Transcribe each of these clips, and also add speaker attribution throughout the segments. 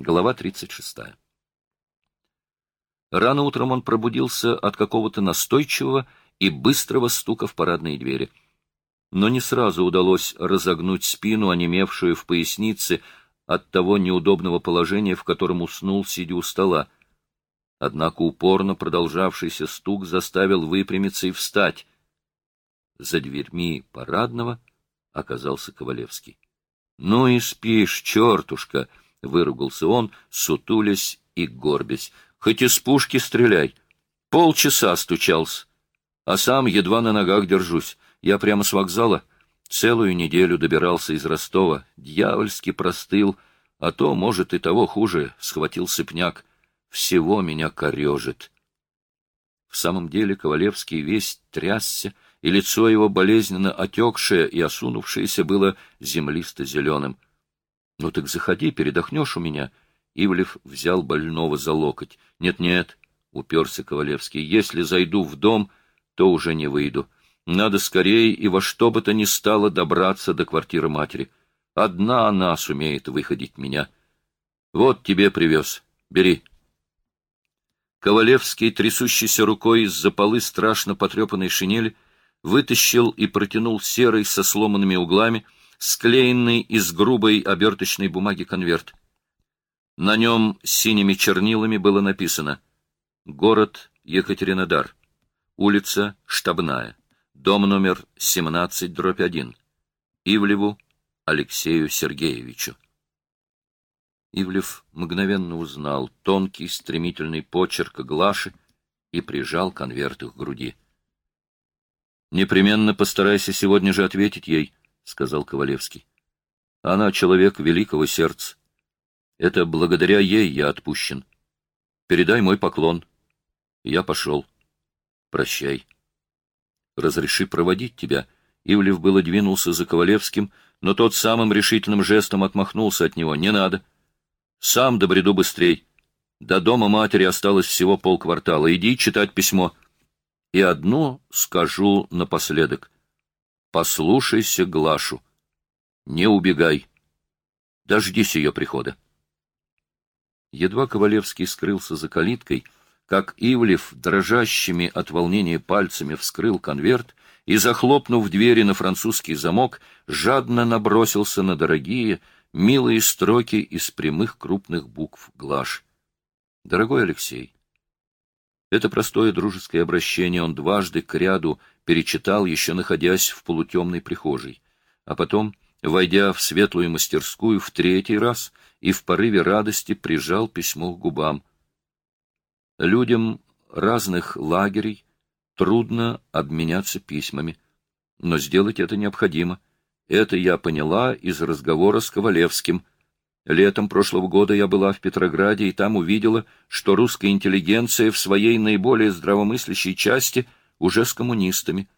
Speaker 1: Глава 36. Рано утром он пробудился от какого-то настойчивого и быстрого стука в парадные двери. Но не сразу удалось разогнуть спину, онемевшую в пояснице от того неудобного положения, в котором уснул, сидя у стола. Однако упорно продолжавшийся стук заставил выпрямиться и встать. За дверьми парадного оказался Ковалевский. — Ну и спишь, чертушка! — выругался он, сутулясь и горбясь. — Хоть из пушки стреляй. Полчаса стучался. А сам едва на ногах держусь. Я прямо с вокзала целую неделю добирался из Ростова. Дьявольски простыл, а то, может, и того хуже, схватил сыпняк. Всего меня корежит. В самом деле Ковалевский весь трясся, и лицо его болезненно отекшее и осунувшееся было землисто-зеленым. — Ну так заходи, передохнешь у меня. Ивлев взял больного за локоть. «Нет, — Нет-нет, — уперся Ковалевский, — если зайду в дом, то уже не выйду. Надо скорее и во что бы то ни стало добраться до квартиры матери. Одна она сумеет выходить меня. Вот тебе привез. Бери. Ковалевский, трясущийся рукой из-за полы страшно потрепанной шинели, вытащил и протянул серый со сломанными углами, склеенный из грубой оберточной бумаги конверт. На нем синими чернилами было написано «Город Екатеринодар, улица Штабная, дом номер 17, дробь 1, Ивлеву Алексею Сергеевичу». Ивлев мгновенно узнал тонкий стремительный почерк Глаши и прижал конверт к груди. «Непременно постарайся сегодня же ответить ей», — сказал Ковалевский. «Она человек великого сердца. Это благодаря ей я отпущен. Передай мой поклон. Я пошел. Прощай. Разреши проводить тебя». Ивлев было двинулся за Ковалевским, но тот самым решительным жестом отмахнулся от него. «Не надо. Сам добреду быстрей. До дома матери осталось всего полквартала. Иди читать письмо». И одно скажу напоследок. Послушайся Глашу. Не убегай. Дождись ее прихода. Едва Ковалевский скрылся за калиткой, как Ивлев дрожащими от волнения пальцами вскрыл конверт и, захлопнув двери на французский замок, жадно набросился на дорогие, милые строки из прямых крупных букв Глаш. Дорогой Алексей, это простое дружеское обращение он дважды к ряду перечитал, еще находясь в полутемной прихожей. А потом, войдя в светлую мастерскую в третий раз и в порыве радости прижал письмо к губам. Людям разных лагерей трудно обменяться письмами, но сделать это необходимо. Это я поняла из разговора с Ковалевским — Летом прошлого года я была в Петрограде и там увидела, что русская интеллигенция в своей наиболее здравомыслящей части уже с коммунистами.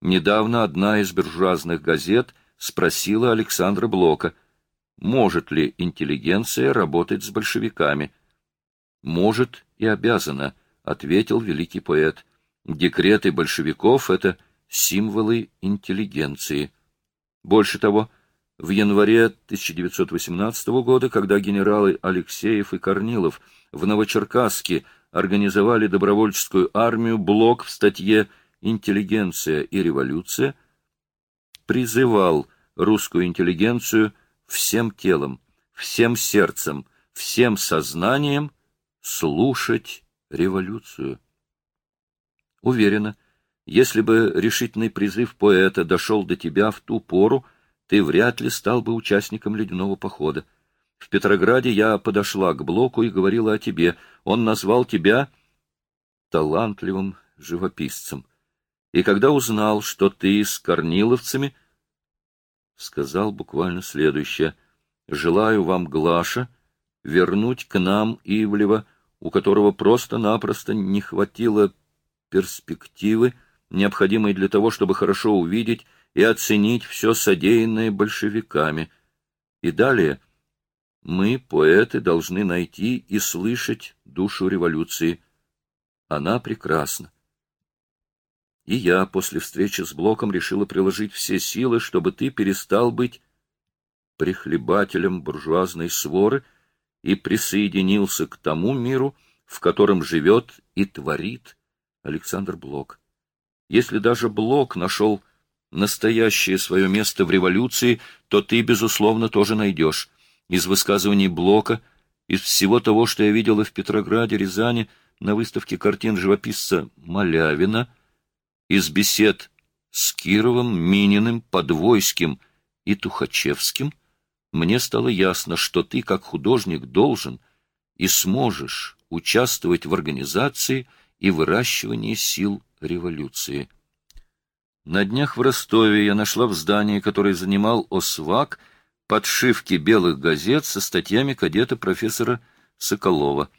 Speaker 1: Недавно одна из буржуазных газет спросила Александра Блока, может ли интеллигенция работать с большевиками. «Может и обязана», — ответил великий поэт. «Декреты большевиков — это символы интеллигенции». Больше того, — в январе 1918 года, когда генералы Алексеев и Корнилов в Новочеркасске организовали добровольческую армию, блок в статье «Интеллигенция и революция» призывал русскую интеллигенцию всем телом, всем сердцем, всем сознанием слушать революцию. Уверена, если бы решительный призыв поэта дошел до тебя в ту пору, ты вряд ли стал бы участником ледяного похода. В Петрограде я подошла к Блоку и говорила о тебе. Он назвал тебя талантливым живописцем. И когда узнал, что ты с корниловцами, сказал буквально следующее. «Желаю вам, Глаша, вернуть к нам Ивлева, у которого просто-напросто не хватило перспективы, необходимой для того, чтобы хорошо увидеть и оценить все содеянное большевиками. И далее мы, поэты, должны найти и слышать душу революции. Она прекрасна. И я после встречи с Блоком решила приложить все силы, чтобы ты перестал быть прихлебателем буржуазной своры и присоединился к тому миру, в котором живет и творит Александр Блок. Если даже Блок нашел настоящее свое место в революции, то ты, безусловно, тоже найдешь. Из высказываний Блока, из всего того, что я видела в Петрограде, Рязани, на выставке картин живописца Малявина, из бесед с Кировым, Мининым, Подвойским и Тухачевским, мне стало ясно, что ты, как художник, должен и сможешь участвовать в организации и выращивании сил революции. На днях в Ростове я нашла в здании, которое занимал ОСВАК, подшивки белых газет со статьями кадета профессора Соколова.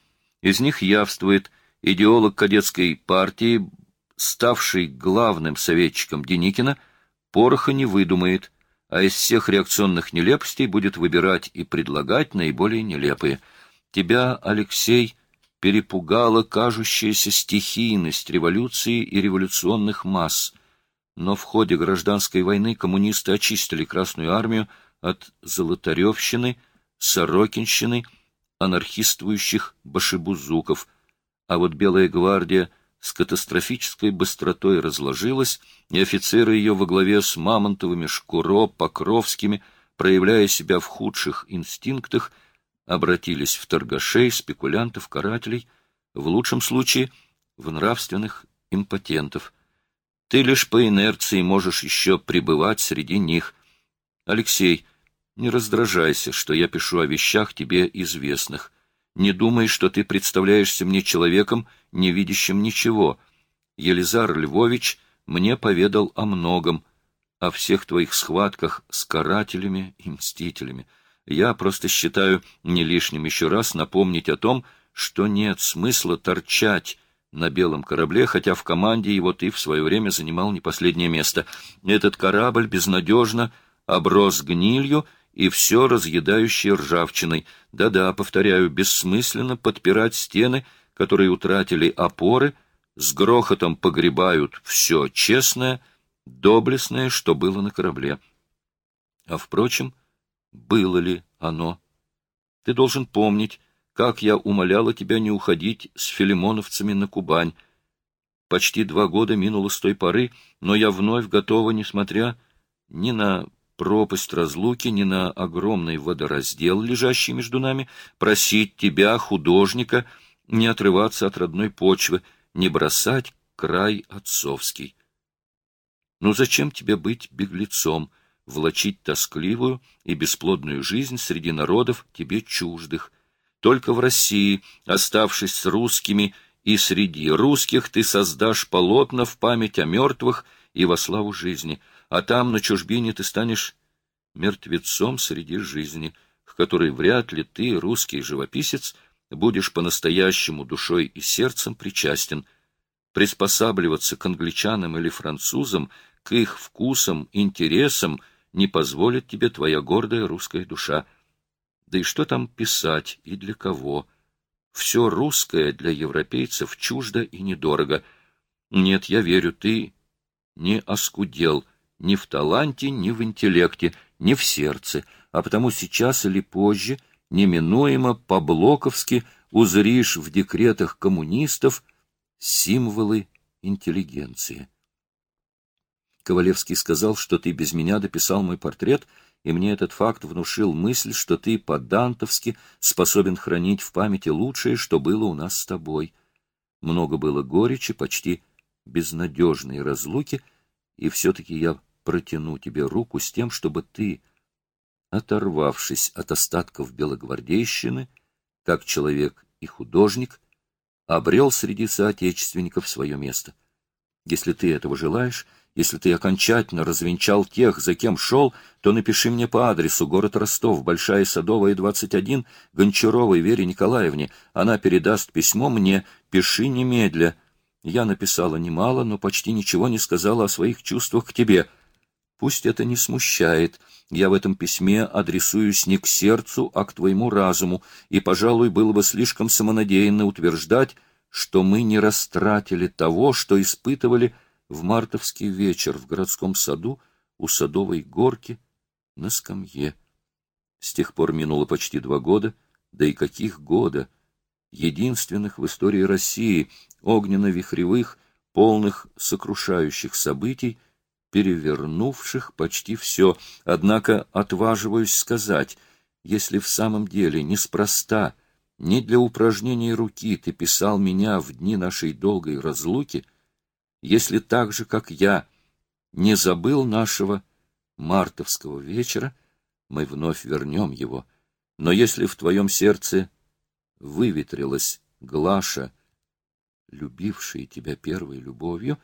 Speaker 1: Из них явствует идеолог кадетской партии, ставший главным советчиком Деникина, пороха не выдумает, а из всех реакционных нелепостей будет выбирать и предлагать наиболее нелепые. Тебя, Алексей, перепугала кажущаяся стихийность революции и революционных масс — но в ходе гражданской войны коммунисты очистили Красную армию от золотаревщины, сорокинщины, анархистующих башибузуков, а вот Белая гвардия с катастрофической быстротой разложилась, и офицеры ее во главе с Мамонтовыми, Шкуро, Покровскими, проявляя себя в худших инстинктах, обратились в торгашей, спекулянтов, карателей, в лучшем случае в нравственных импотентов — ты лишь по инерции можешь еще пребывать среди них. Алексей, не раздражайся, что я пишу о вещах тебе известных. Не думай, что ты представляешься мне человеком, не видящим ничего. Елизар Львович мне поведал о многом, о всех твоих схватках с карателями и мстителями. Я просто считаю не лишним еще раз напомнить о том, что нет смысла торчать на белом корабле, хотя в команде его ты в свое время занимал не последнее место. Этот корабль безнадежно оброс гнилью и все разъедающей ржавчиной. Да-да, повторяю, бессмысленно подпирать стены, которые утратили опоры, с грохотом погребают все честное, доблестное, что было на корабле. А, впрочем, было ли оно? Ты должен помнить, как я умоляла тебя не уходить с филимоновцами на Кубань. Почти два года минуло с той поры, но я вновь готова, несмотря ни на пропасть разлуки, ни на огромный водораздел, лежащий между нами, просить тебя, художника, не отрываться от родной почвы, не бросать край отцовский. Ну зачем тебе быть беглецом, влачить тоскливую и бесплодную жизнь среди народов тебе чуждых, только в России, оставшись с русскими, и среди русских ты создашь полотна в память о мертвых и во славу жизни, а там, на чужбине, ты станешь мертвецом среди жизни, к которой вряд ли ты, русский живописец, будешь по-настоящему душой и сердцем причастен. Приспосабливаться к англичанам или французам, к их вкусам, интересам не позволит тебе твоя гордая русская душа — да и что там писать и для кого? Все русское для европейцев чуждо и недорого. Нет, я верю, ты не оскудел ни в таланте, ни в интеллекте, ни в сердце, а потому сейчас или позже неминуемо по-блоковски узришь в декретах коммунистов символы интеллигенции. Ковалевский сказал, что ты без меня дописал мой портрет — и мне этот факт внушил мысль, что ты по-дантовски способен хранить в памяти лучшее, что было у нас с тобой. Много было горечи, почти безнадежной разлуки, и все-таки я протяну тебе руку с тем, чтобы ты, оторвавшись от остатков белогвардейщины, как человек и художник, обрел среди соотечественников свое место. Если ты этого желаешь, если ты окончательно развенчал тех, за кем шел, то напиши мне по адресу город Ростов, Большая Садовая, 21, Гончаровой Вере Николаевне. Она передаст письмо мне, пиши немедля. Я написала немало, но почти ничего не сказала о своих чувствах к тебе. Пусть это не смущает. Я в этом письме адресуюсь не к сердцу, а к твоему разуму, и, пожалуй, было бы слишком самонадеянно утверждать, что мы не растратили того, что испытывали в мартовский вечер в городском саду у садовой горки на скамье. С тех пор минуло почти два года, Да и каких года! Единственных в истории России, огненно-вихревых, полных сокрушающих событий, перевернувших почти все. Однако отваживаюсь сказать, если в самом деле неспроста, не для упражнений руки ты писал меня в дни нашей долгой разлуки, если так же, как я, не забыл нашего мартовского вечера, мы вновь вернем его. Но если в твоем сердце выветрилась Глаша, любившая тебя первой любовью,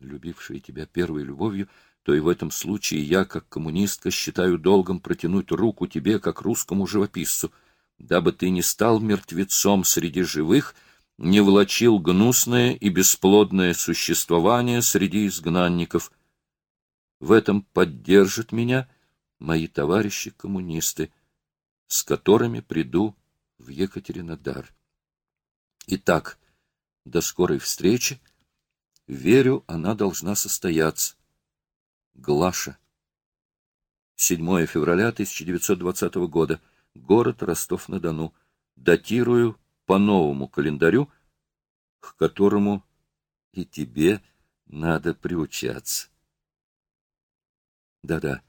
Speaker 1: любившая тебя первой любовью, то и в этом случае я, как коммунистка, считаю долгом протянуть руку тебе, как русскому живописцу, дабы ты не стал мертвецом среди живых, не влачил гнусное и бесплодное существование среди изгнанников. В этом поддержат меня мои товарищи-коммунисты, с которыми приду в Екатеринодар. Итак, до скорой встречи. Верю, она должна состояться. Глаша. 7 февраля 1920 года. Город Ростов-на-Дону. Датирую по новому календарю, к которому и тебе надо приучаться. Да-да,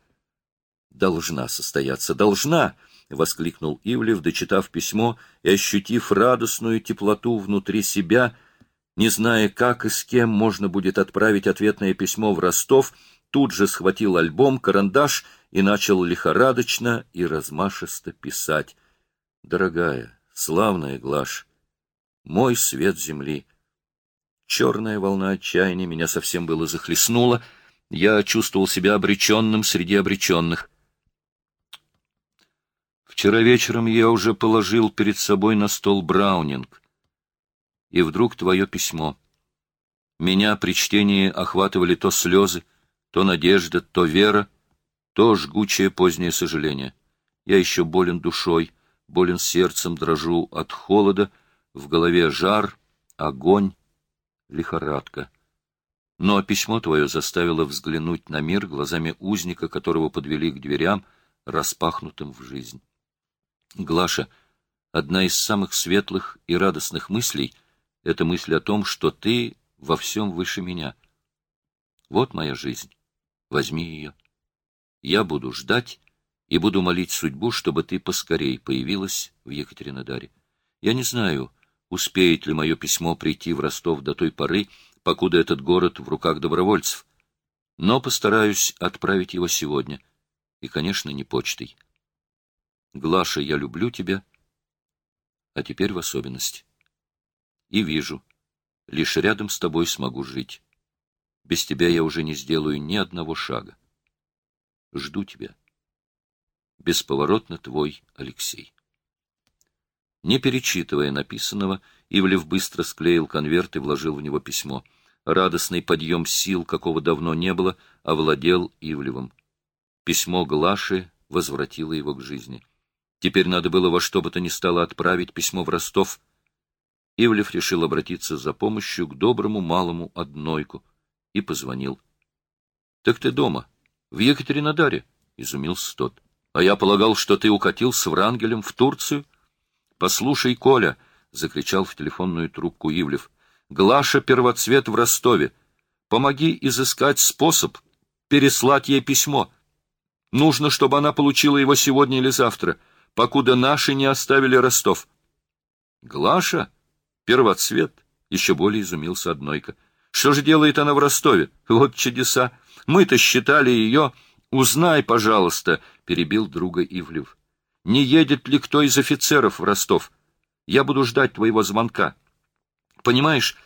Speaker 1: должна состояться, должна! — воскликнул Ивлев, дочитав письмо и ощутив радостную теплоту внутри себя, не зная, как и с кем можно будет отправить ответное письмо в Ростов, тут же схватил альбом, карандаш и начал лихорадочно и размашисто писать. «Дорогая, славная Глаш, мой свет земли!» Черная волна отчаяния меня совсем было захлестнула, я чувствовал себя обреченным среди обреченных. Вчера вечером я уже положил перед собой на стол Браунинг. И вдруг твое письмо. Меня при чтении охватывали то слезы, то надежда, то вера, то жгучее позднее сожаление. Я еще болен душой, болен сердцем, дрожу от холода, в голове жар, огонь, лихорадка. Но письмо твое заставило взглянуть на мир глазами узника, которого подвели к дверям, распахнутым в жизнь. Глаша, одна из самых светлых и радостных мыслей — это мысль о том, что ты во всем выше меня. Вот моя жизнь. Возьми ее. Я буду ждать и буду молить судьбу, чтобы ты поскорей появилась в Екатеринодаре. Я не знаю, успеет ли мое письмо прийти в Ростов до той поры, покуда этот город в руках добровольцев, но постараюсь отправить его сегодня, и, конечно, не почтой. Глаша, я люблю тебя, а теперь в особенности. И вижу, лишь рядом с тобой смогу жить. Без тебя я уже не сделаю ни одного шага. Жду тебя. Бесповоротно твой Алексей. Не перечитывая написанного, Ивлев быстро склеил конверт и вложил в него письмо. Радостный подъем сил, какого давно не было, овладел Ивлевым. Письмо Глаши возвратило его к жизни. Теперь надо было во что бы то ни стало отправить письмо в Ростов. Ивлев решил обратиться за помощью к доброму малому однойку и позвонил. — Так ты дома, в Екатеринодаре? — изумился тот. — А я полагал, что ты укатил с Врангелем в Турцию? — Послушай, Коля, — закричал в телефонную трубку Ивлев, — Глаша первоцвет в Ростове. Помоги изыскать способ переслать ей письмо. Нужно, чтобы она получила его сегодня или завтра. — покуда наши не оставили Ростов. Глаша? Первоцвет? Еще более изумился Однойка. Что же делает она в Ростове? Вот чудеса. Мы-то считали ее... Узнай, пожалуйста, — перебил друга Ивлев. Не едет ли кто из офицеров в Ростов? Я буду ждать твоего звонка. Понимаешь,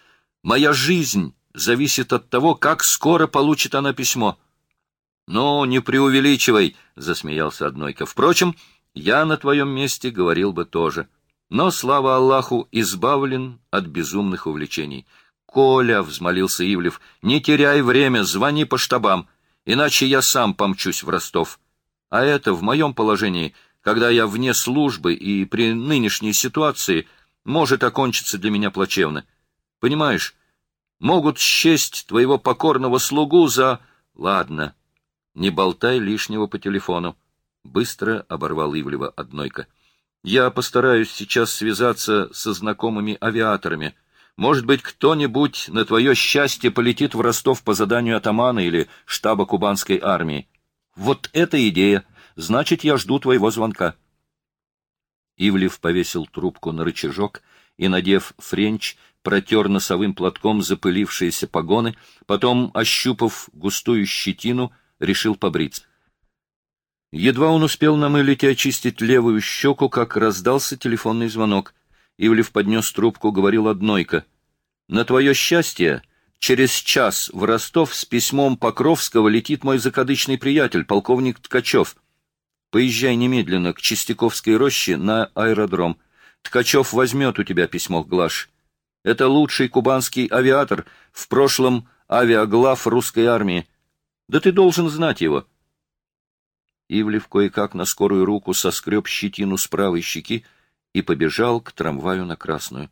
Speaker 1: моя жизнь зависит от того, как скоро получит она письмо. — Ну, не преувеличивай, — засмеялся Однойка. — Впрочем, я на твоем месте говорил бы тоже. Но, слава Аллаху, избавлен от безумных увлечений. «Коля», — взмолился Ивлев, — «не теряй время, звони по штабам, иначе я сам помчусь в Ростов. А это в моем положении, когда я вне службы и при нынешней ситуации, может окончиться для меня плачевно. Понимаешь, могут счесть твоего покорного слугу за... Ладно, не болтай лишнего по телефону. Быстро оборвал Ивлева однойка. Я постараюсь сейчас связаться со знакомыми авиаторами. Может быть, кто-нибудь на твое счастье полетит в Ростов по заданию атамана или штаба кубанской армии. Вот эта идея. Значит, я жду твоего звонка. Ивлев повесил трубку на рычажок и, надев френч, протер носовым платком запылившиеся погоны, потом, ощупав густую щетину, решил побриться. Едва он успел намылить и очистить левую щеку, как раздался телефонный звонок. Ивлев поднес трубку, говорил однойко. — На твое счастье, через час в Ростов с письмом Покровского летит мой закадычный приятель, полковник Ткачев. Поезжай немедленно к Чистяковской роще на аэродром. Ткачев возьмет у тебя письмо, Глаш. Это лучший кубанский авиатор, в прошлом авиаглав русской армии. Да ты должен знать его. — Ивлев кое-как на скорую руку соскреб щетину с правой щеки и побежал к трамваю на Красную.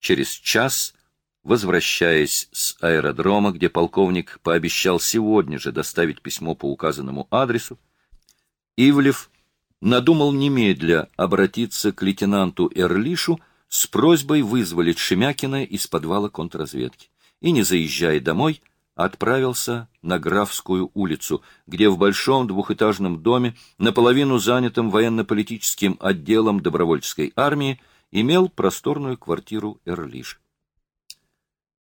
Speaker 1: Через час, возвращаясь с аэродрома, где полковник пообещал сегодня же доставить письмо по указанному адресу, Ивлев надумал немедля обратиться к лейтенанту Эрлишу с просьбой вызволить Шемякина из подвала контрразведки. И, не заезжая домой, отправился на Графскую улицу, где в большом двухэтажном доме, наполовину занятом военно-политическим отделом добровольческой армии, имел просторную квартиру Эрлиш.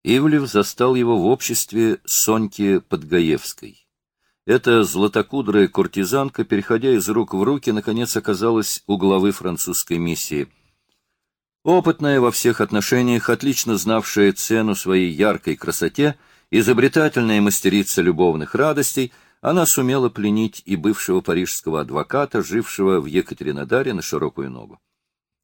Speaker 1: Ивлев застал его в обществе Соньки Подгаевской. Эта златокудрая куртизанка, переходя из рук в руки, наконец оказалась у главы французской миссии. Опытная во всех отношениях, отлично знавшая цену своей яркой красоте, Изобретательная мастерица любовных радостей, она сумела пленить и бывшего парижского адвоката, жившего в Екатеринодаре на широкую ногу.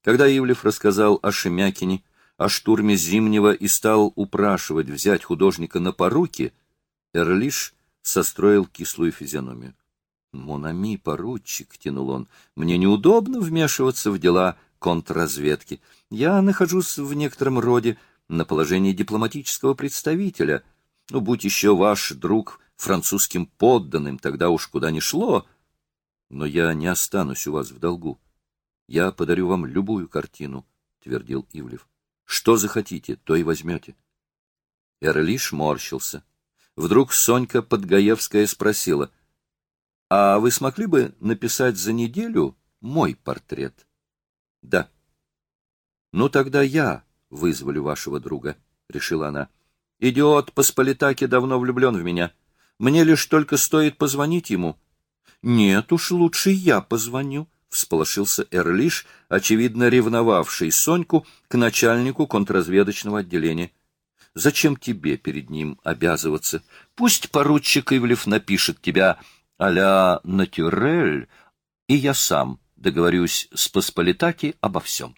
Speaker 1: Когда Ивлев рассказал о Шемякине, о штурме Зимнего и стал упрашивать взять художника на поруки, Эрлиш состроил кислую физиономию. «Монами, поручик», — тянул он, — «мне неудобно вмешиваться в дела контрразведки. Я нахожусь в некотором роде на положении дипломатического представителя, ну, будь еще ваш друг французским подданным, тогда уж куда ни шло. Но я не останусь у вас в долгу. Я подарю вам любую картину, — твердил Ивлев. Что захотите, то и возьмете. Эрлиш морщился. Вдруг Сонька Подгаевская спросила, — А вы смогли бы написать за неделю мой портрет? — Да. — Ну, тогда я вызволю вашего друга, — решила она. — Идиот Посполитаки давно влюблен в меня. Мне лишь только стоит позвонить ему. — Нет уж, лучше я позвоню, — всполошился Эрлиш, очевидно ревновавший Соньку к начальнику контрразведочного отделения. — Зачем тебе перед ним обязываться? Пусть поручик Ивлев напишет тебя а-ля натюрель, и я сам договорюсь с Посполитаки обо всем.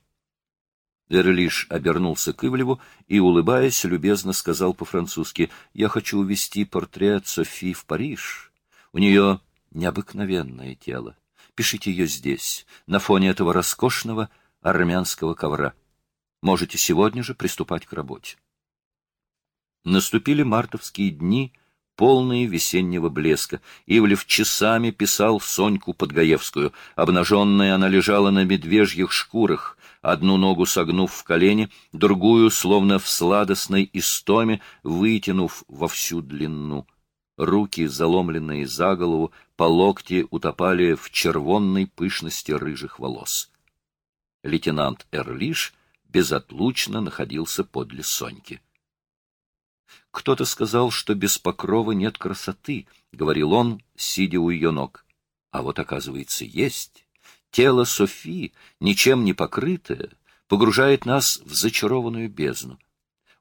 Speaker 1: Эрлиш обернулся к Ивлеву и, улыбаясь, любезно сказал по-французски, «Я хочу увезти портрет Софи в Париж. У нее необыкновенное тело. Пишите ее здесь, на фоне этого роскошного армянского ковра. Можете сегодня же приступать к работе». Наступили мартовские дни, полные весеннего блеска. Ивлев часами писал Соньку Подгаевскую. Обнаженная она лежала на медвежьих шкурах, одну ногу согнув в колени, другую, словно в сладостной истоме, вытянув во всю длину. Руки, заломленные за голову, по локти утопали в червонной пышности рыжих волос. Лейтенант Эрлиш безотлучно находился подле Соньки. «Кто-то сказал, что без покрова нет красоты», — говорил он, сидя у ее ног. «А вот, оказывается, есть». Тело Софи, ничем не покрытое, погружает нас в зачарованную бездну.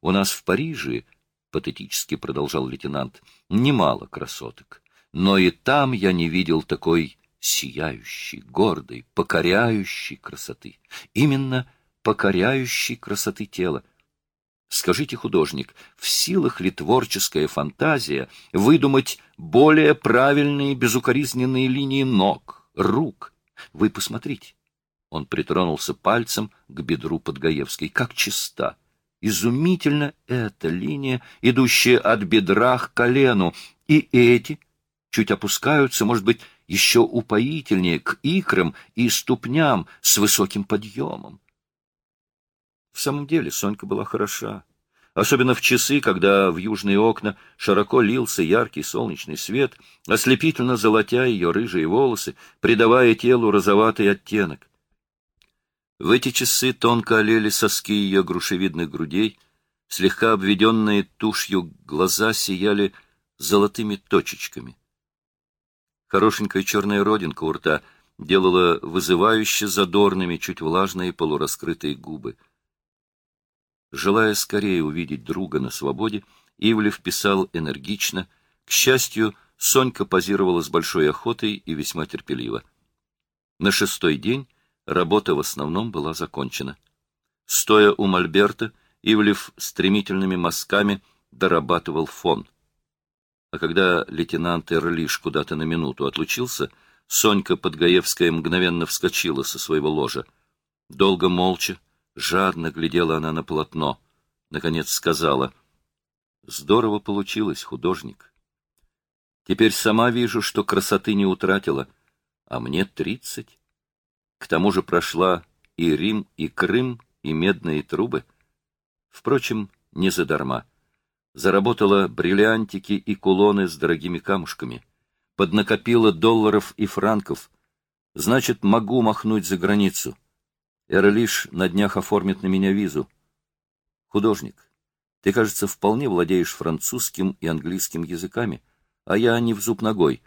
Speaker 1: У нас в Париже, — патетически продолжал лейтенант, — немало красоток, но и там я не видел такой сияющей, гордой, покоряющей красоты. Именно покоряющей красоты тела. Скажите, художник, в силах ли творческая фантазия выдумать более правильные безукоризненные линии ног, рук, вы посмотрите. Он притронулся пальцем к бедру Подгаевской. Как чиста! Изумительно эта линия, идущая от бедра к колену. И эти чуть опускаются, может быть, еще упоительнее к икрам и ступням с высоким подъемом. В самом деле Сонька была хороша, особенно в часы, когда в южные окна широко лился яркий солнечный свет, ослепительно золотя ее рыжие волосы, придавая телу розоватый оттенок. В эти часы тонко олели соски ее грушевидных грудей, слегка обведенные тушью глаза сияли золотыми точечками. Хорошенькая черная родинка у рта делала вызывающе задорными, чуть влажные полураскрытые губы. Желая скорее увидеть друга на свободе, Ивлев писал энергично. К счастью, Сонька позировала с большой охотой и весьма терпеливо. На шестой день работа в основном была закончена. Стоя у Мольберта, Ивлев стремительными мазками дорабатывал фон. А когда лейтенант Эрлиш куда-то на минуту отлучился, Сонька Подгаевская мгновенно вскочила со своего ложа. Долго молча, жадно глядела она на полотно. Наконец сказала, «Здорово получилось, художник. Теперь сама вижу, что красоты не утратила, а мне тридцать. К тому же прошла и Рим, и Крым, и медные трубы. Впрочем, не задарма заработала бриллиантики и кулоны с дорогими камушками, поднакопила долларов и франков, значит, могу махнуть за границу. Эрлиш на днях оформит на меня визу. Художник, ты, кажется, вполне владеешь французским и английским языками, а я не в зуб ногой.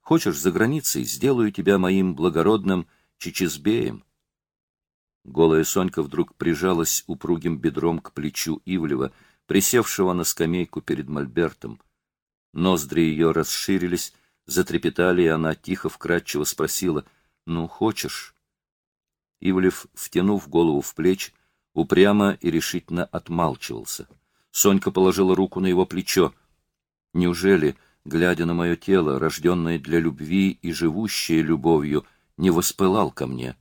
Speaker 1: Хочешь, за границей сделаю тебя моим благородным чичизбеем. Голая Сонька вдруг прижалась упругим бедром к плечу Ивлева, присевшего на скамейку перед мольбертом. Ноздри ее расширились, затрепетали, и она тихо вкрадчиво спросила, «Ну, хочешь?» Ивлев, втянув голову в плечи, упрямо и решительно отмалчивался. Сонька положила руку на его плечо. «Неужели, глядя на мое тело, рожденное для любви и живущее любовью, не воспылал ко мне?»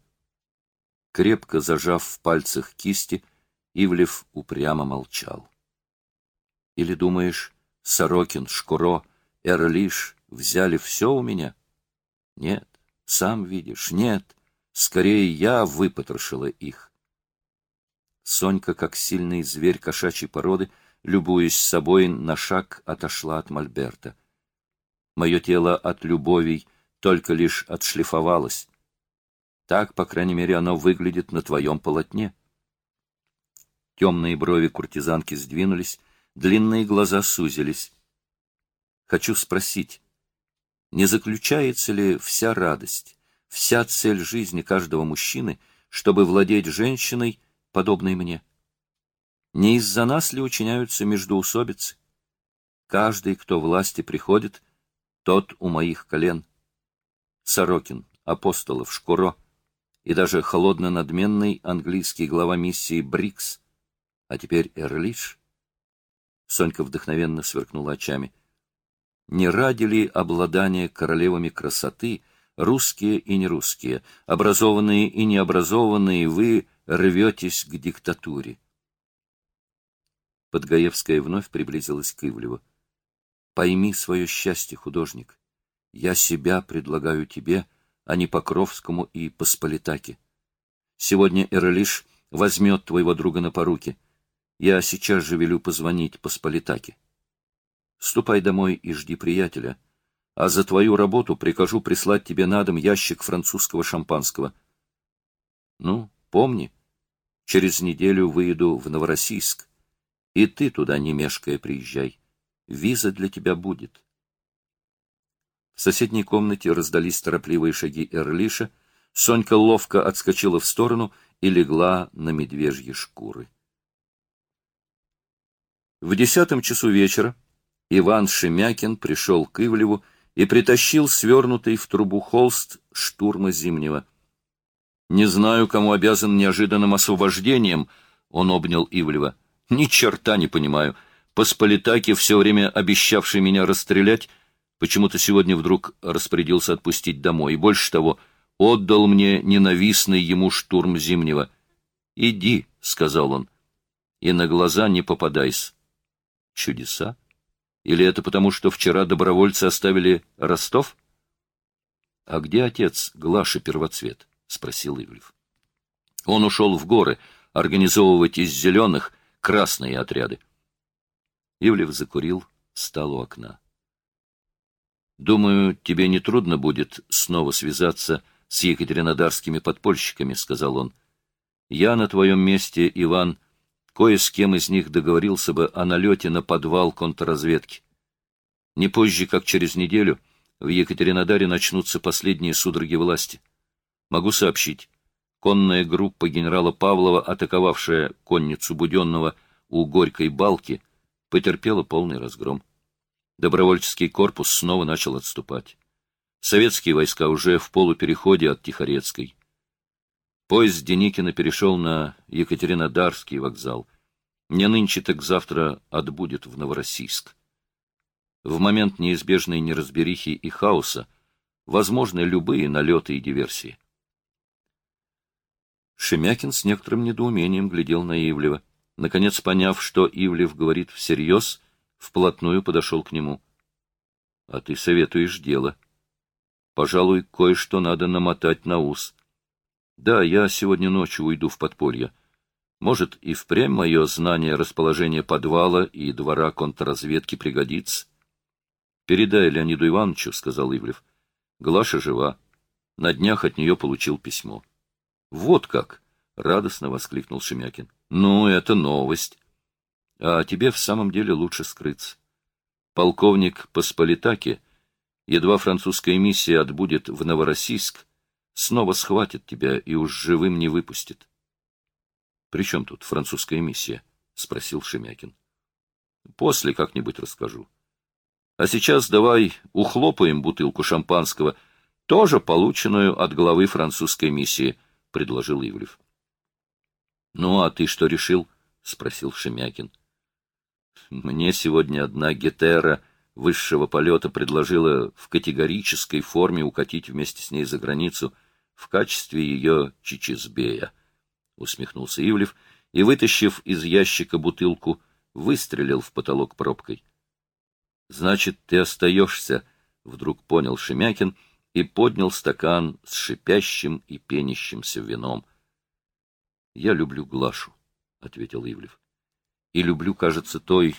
Speaker 1: Крепко зажав в пальцах кисти, Ивлев упрямо молчал. Или думаешь, Сорокин, Шкуро, Эрлиш взяли все у меня? Нет, сам видишь, нет. Скорее я выпотрошила их. Сонька, как сильный зверь кошачьей породы, любуясь собой, на шаг отошла от Мольберта. Мое тело от любовей только лишь отшлифовалось. Так, по крайней мере, оно выглядит на твоем полотне. Темные брови куртизанки сдвинулись, Длинные глаза сузились. Хочу спросить, не заключается ли вся радость, вся цель жизни каждого мужчины, чтобы владеть женщиной, подобной мне? Не из-за нас ли учиняются междоусобицы? Каждый, кто власти приходит, тот у моих колен. Сорокин, Апостолов, Шкуро и даже холодно-надменный английский глава миссии Брикс, а теперь Эрлиш — Сонька вдохновенно сверкнула очами. Не ради ли обладания королевами красоты, русские и нерусские, образованные и необразованные, вы рветесь к диктатуре? Подгаевская вновь приблизилась к Ивлеву. Пойми свое счастье, художник. Я себя предлагаю тебе, а не Покровскому и Посполитаке. Сегодня Эрлиш возьмет твоего друга на поруки — я сейчас же велю позвонить Посполитаке. Ступай домой и жди приятеля, а за твою работу прикажу прислать тебе на дом ящик французского шампанского. Ну, помни, через неделю выеду в Новороссийск, и ты туда не мешкая приезжай. Виза для тебя будет. В соседней комнате раздались торопливые шаги Эрлиша, Сонька ловко отскочила в сторону и легла на медвежьи шкуры. В десятом часу вечера Иван Шемякин пришел к Ивлеву и притащил свернутый в трубу холст штурма Зимнего. «Не знаю, кому обязан неожиданным освобождением», — он обнял Ивлева. «Ни черта не понимаю. Посполитаки, все время обещавший меня расстрелять, почему-то сегодня вдруг распорядился отпустить домой. И больше того, отдал мне ненавистный ему штурм Зимнего. «Иди», — сказал он, — «и на глаза не попадайся». Чудеса? Или это потому, что вчера добровольцы оставили Ростов? А где отец Глаши Первоцвет? — спросил Ивлев. Он ушел в горы организовывать из зеленых красные отряды. Ивлев закурил, стал у окна. «Думаю, тебе не трудно будет снова связаться с екатеринодарскими подпольщиками», — сказал он. «Я на твоем месте, Иван, кое с кем из них договорился бы о налете на подвал контрразведки. Не позже, как через неделю, в Екатеринодаре начнутся последние судороги власти. Могу сообщить, конная группа генерала Павлова, атаковавшая конницу Буденного у Горькой Балки, потерпела полный разгром. Добровольческий корпус снова начал отступать. Советские войска уже в полупереходе от Тихорецкой. Поезд Деникина перешел на Екатеринодарский вокзал. Не нынче, так завтра отбудет в Новороссийск. В момент неизбежной неразберихи и хаоса возможны любые налеты и диверсии. Шемякин с некоторым недоумением глядел на Ивлева. Наконец, поняв, что Ивлев говорит всерьез, вплотную подошел к нему. — А ты советуешь дело. Пожалуй, кое-что надо намотать на ус. Да, я сегодня ночью уйду в подполье. Может, и впрямь мое знание расположения подвала и двора контрразведки пригодится. — Передай Леониду Ивановичу, — сказал Ивлев. — Глаша жива. На днях от нее получил письмо. — Вот как! — радостно воскликнул Шемякин. — Ну, это новость. А тебе в самом деле лучше скрыться. Полковник Посполитаки, едва французская миссия отбудет в Новороссийск, снова схватит тебя и уж живым не выпустит. — При чем тут французская миссия? — спросил Шемякин. — После как-нибудь расскажу. А сейчас давай ухлопаем бутылку шампанского, тоже полученную от главы французской миссии, — предложил Ивлев. — Ну, а ты что решил? — спросил Шемякин. Мне сегодня одна гетера высшего полета предложила в категорической форме укатить вместе с ней за границу в качестве ее чичизбея. Усмехнулся Ивлев и, вытащив из ящика бутылку, выстрелил в потолок пробкой. — Значит, ты остаешься, — вдруг понял Шемякин и поднял стакан с шипящим и пенящимся вином. — Я люблю Глашу, — ответил Ивлев и люблю, кажется, той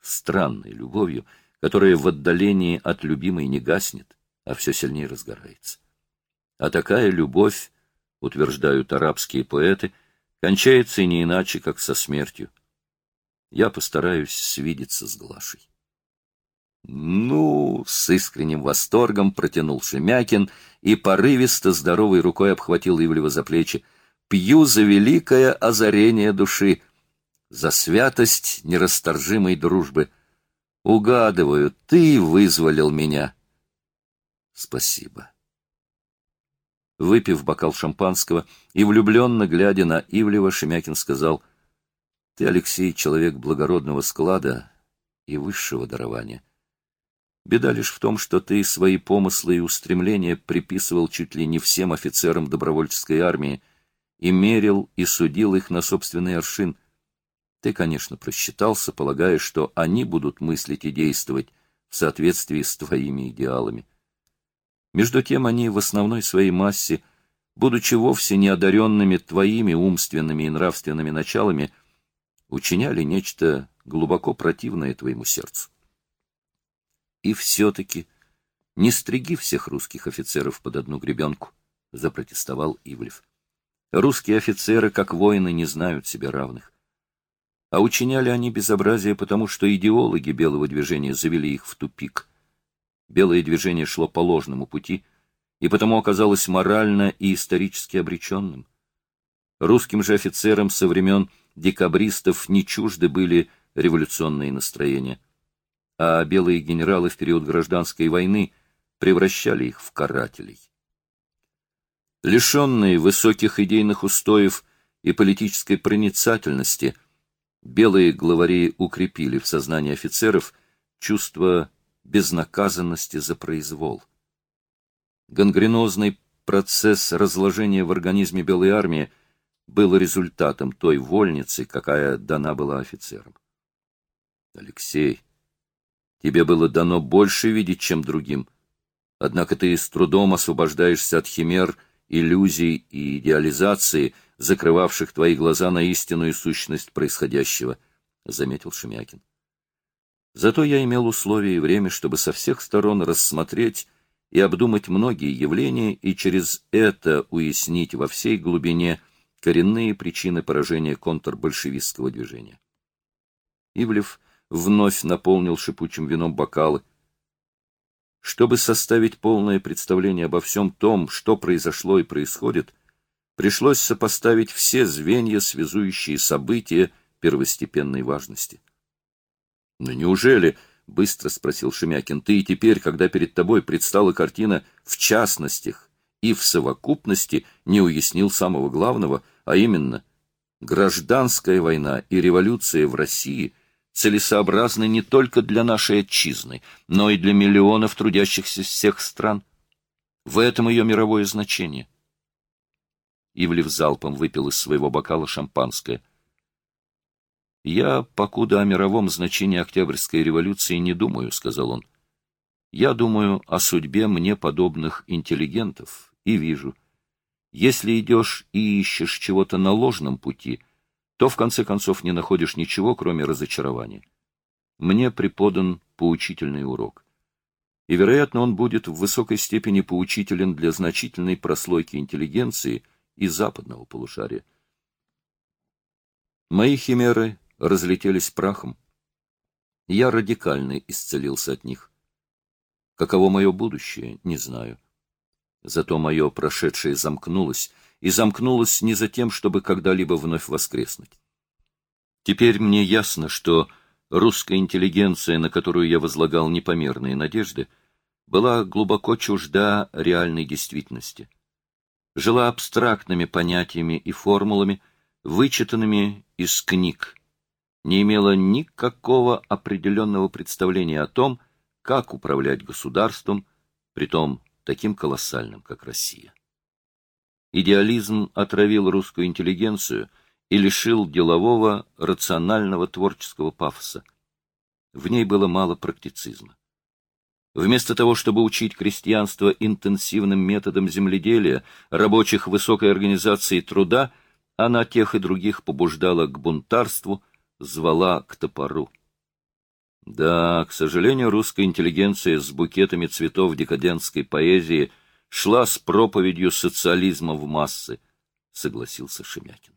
Speaker 1: странной любовью, которая в отдалении от любимой не гаснет, а все сильнее разгорается. А такая любовь, утверждают арабские поэты, кончается не иначе, как со смертью. Я постараюсь свидеться с Глашей. Ну, с искренним восторгом протянул Шемякин и порывисто здоровой рукой обхватил Ивлева за плечи. Пью за великое озарение души за святость нерасторжимой дружбы. Угадываю, ты вызволил меня. Спасибо. Выпив бокал шампанского и влюбленно глядя на Ивлева, Шемякин сказал, «Ты, Алексей, человек благородного склада и высшего дарования. Беда лишь в том, что ты свои помыслы и устремления приписывал чуть ли не всем офицерам добровольческой армии и мерил и судил их на собственный аршин — ты, конечно, просчитался, полагая, что они будут мыслить и действовать в соответствии с твоими идеалами. Между тем они в основной своей массе, будучи вовсе не одаренными твоими умственными и нравственными началами, учиняли нечто глубоко противное твоему сердцу. И все-таки не стриги всех русских офицеров под одну гребенку, — запротестовал Ивлев. Русские офицеры, как воины, не знают себе равных. А учиняли они безобразие, потому что идеологи белого движения завели их в тупик. Белое движение шло по ложному пути, и потому оказалось морально и исторически обреченным. Русским же офицерам со времен декабристов не чужды были революционные настроения, а белые генералы в период гражданской войны превращали их в карателей. Лишенные высоких идейных устоев и политической проницательности – белые главари укрепили в сознании офицеров чувство безнаказанности за произвол. Гангренозный процесс разложения в организме белой армии был результатом той вольницы, какая дана была офицерам. Алексей, тебе было дано больше видеть, чем другим. Однако ты с трудом освобождаешься от химер, иллюзий и идеализации, закрывавших твои глаза на истинную сущность происходящего, — заметил Шемякин. Зато я имел условия и время, чтобы со всех сторон рассмотреть и обдумать многие явления и через это уяснить во всей глубине коренные причины поражения контрбольшевистского движения. Ивлев вновь наполнил шипучим вином бокалы, чтобы составить полное представление обо всем том, что произошло и происходит, пришлось сопоставить все звенья, связующие события первостепенной важности. «Но неужели, — быстро спросил Шемякин, — ты и теперь, когда перед тобой предстала картина в частностях и в совокупности, не уяснил самого главного, а именно гражданская война и революция в России — целесообразны не только для нашей отчизны, но и для миллионов трудящихся всех стран. В этом ее мировое значение. Ивлев залпом выпил из своего бокала шампанское. «Я, покуда о мировом значении Октябрьской революции не думаю», — сказал он. «Я думаю о судьбе мне подобных интеллигентов и вижу. Если идешь и ищешь чего-то на ложном пути — то в конце концов не находишь ничего, кроме разочарования. Мне преподан поучительный урок. И, вероятно, он будет в высокой степени поучителен для значительной прослойки интеллигенции и западного полушария. Мои химеры разлетелись прахом. Я радикально исцелился от них. Каково мое будущее, не знаю. Зато мое прошедшее замкнулось, и замкнулась не за тем, чтобы когда-либо вновь воскреснуть. Теперь мне ясно, что русская интеллигенция, на которую я возлагал непомерные надежды, была глубоко чужда реальной действительности. Жила абстрактными понятиями и формулами, вычитанными из книг, не имела никакого определенного представления о том, как управлять государством, притом таким колоссальным, как Россия. Идеализм отравил русскую интеллигенцию и лишил делового, рационального творческого пафоса. В ней было мало практицизма. Вместо того, чтобы учить крестьянство интенсивным методом земледелия, рабочих высокой организации труда, она тех и других побуждала к бунтарству, звала к топору. Да, к сожалению, русская интеллигенция с букетами цветов декадентской поэзии шла с проповедью социализма в массы, согласился Шемякин.